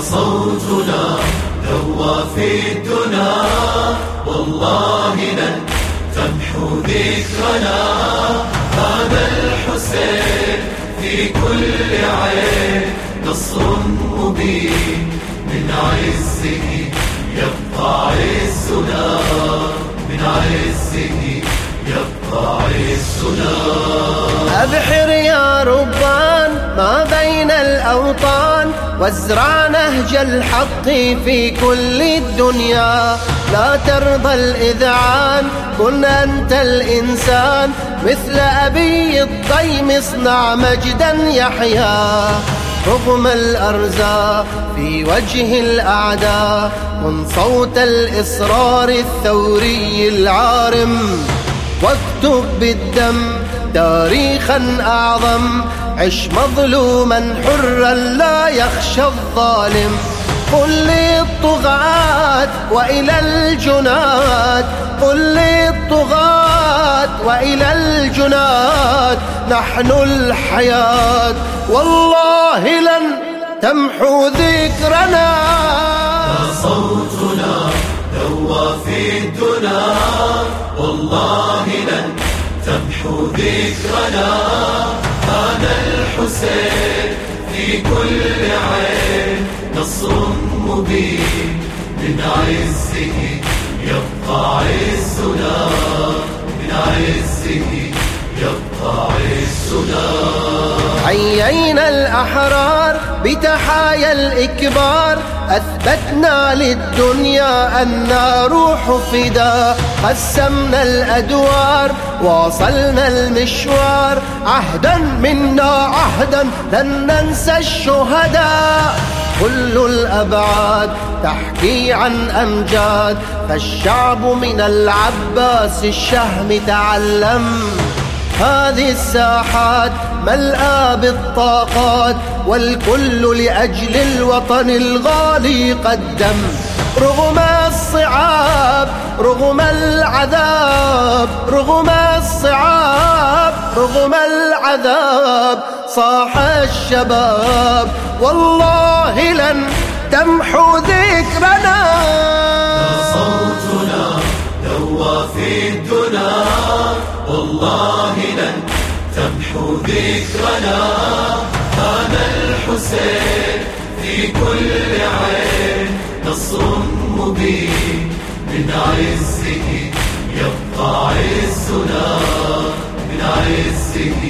صوتنا دوى في الدنا. والله لن تمحو ذكرنا. هذا الحسين في كل عين نصر مبين من عزه يبقى عزنا. من عزه يبقى عزنا. أبحر يا ربان ما الأوطان وازرع نهج الحق في كل الدنيا. لا ترضى الإذعان كن أنت الإنسان. مثل أبي الضيم اصنع مجدا يحيا. رغم الأرزاق في وجه الأعداء كن صوت الإصرار الثوري العارم. واكتب بالدم تاريخا أعظم عش مظلوما حرا لا يخشى الظالم. قل للطغاة وإلى الجنات. قل للطغاة وإلى الجنات. نحن الحياة والله لن تمحو ذكرنا. صوتنا دوى في الدنا. والله لن تمحو ذكرنا. الحسين في كل عين نصر مبين من عزه يبقى عزنا من عزه يبقى عزنا. عيينا الأحرار بتحايا الإكبار أثبتنا للدنيا أن روح فدا. قسمنا الأدوار واصلنا المشوار. عهدا منا عهدا لن ننسى الشهداء. كل الأبعاد تحكي عن أمجاد فالشعب من العباس الشهم تعلم. هذه الساحات ملآ بالطاقات والكل لأجل الوطن الغالي قدم. رغم الصعاب رغم العذاب رغم الصعاب رغم العذاب صاح الشباب. والله لن تمحو ذكرنا. صوتنا دوى في الدنا. والله ذكرنا هذا الحسين في كل عين نصر مبين من عزه يبقى عزنا من عزه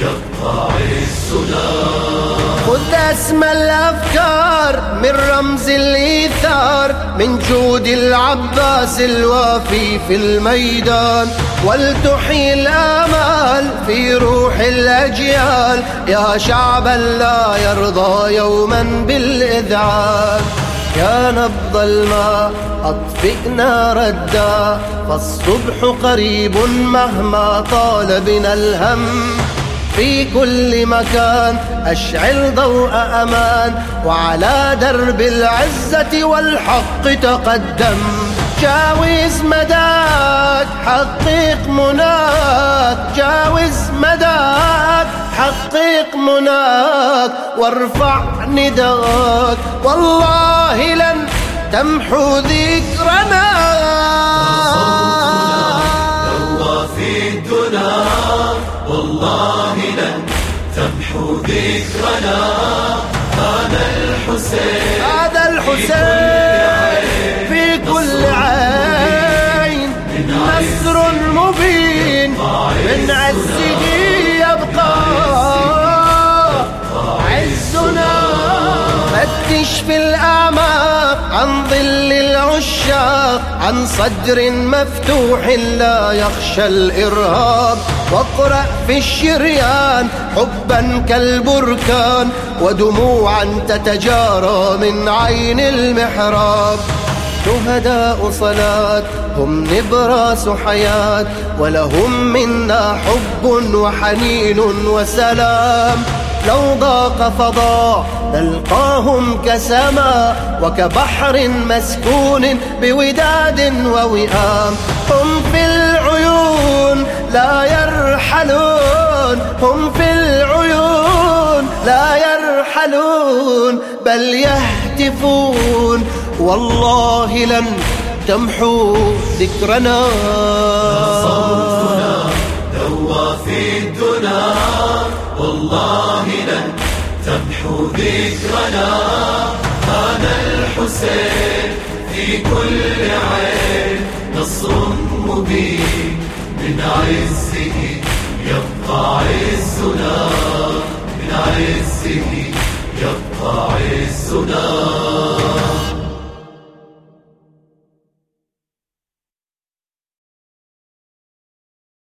يبقى عزنا. خذ أسمى الأفكار من رمز الإيثار من جود العباس الوافي في الميدان. ولتحيي الآمال في روح الأجيال يا شعبا لا يرضى يوما بالإذعان. نبض الماء أطفئ نار الداء فالصبح قريب مهما طال بنا الهم. في كل مكان أشعل ضوء أمان وعلى درب العزة والحق تقدم. جاوز مداك حقق مناك جاوز مداك حقق مناك وارفع نداك والله لن تمحو ذكرنا ذكرنا هذا الحسين. هذا الحسين في كل عين نصر مبين. من عزه يبقى عزنا. فتش في الأعماق عن ظل العشاق عن صدر مفتوح لا يخشى الإرهاب. واقرأ في الشريان حبا كالبركان ودموعا تتجارى من عين المحراب. شهداء صلاة هم نبراس حياة ولهم منا حب وحنين وسلام. لو ضاق فضاء نلقاهم كسماء وكبحر مسكون بوداد ووئام. هم في العيون لا يرحلون هم في العيون لا يرحلون بل يهتفون. والله لن تمحو ذكرنا. والله لن تمحو ذكرنا هذا الحسين في كل عين نصر مبين من عزه يبقى عزنا من عزه يبقى عزنا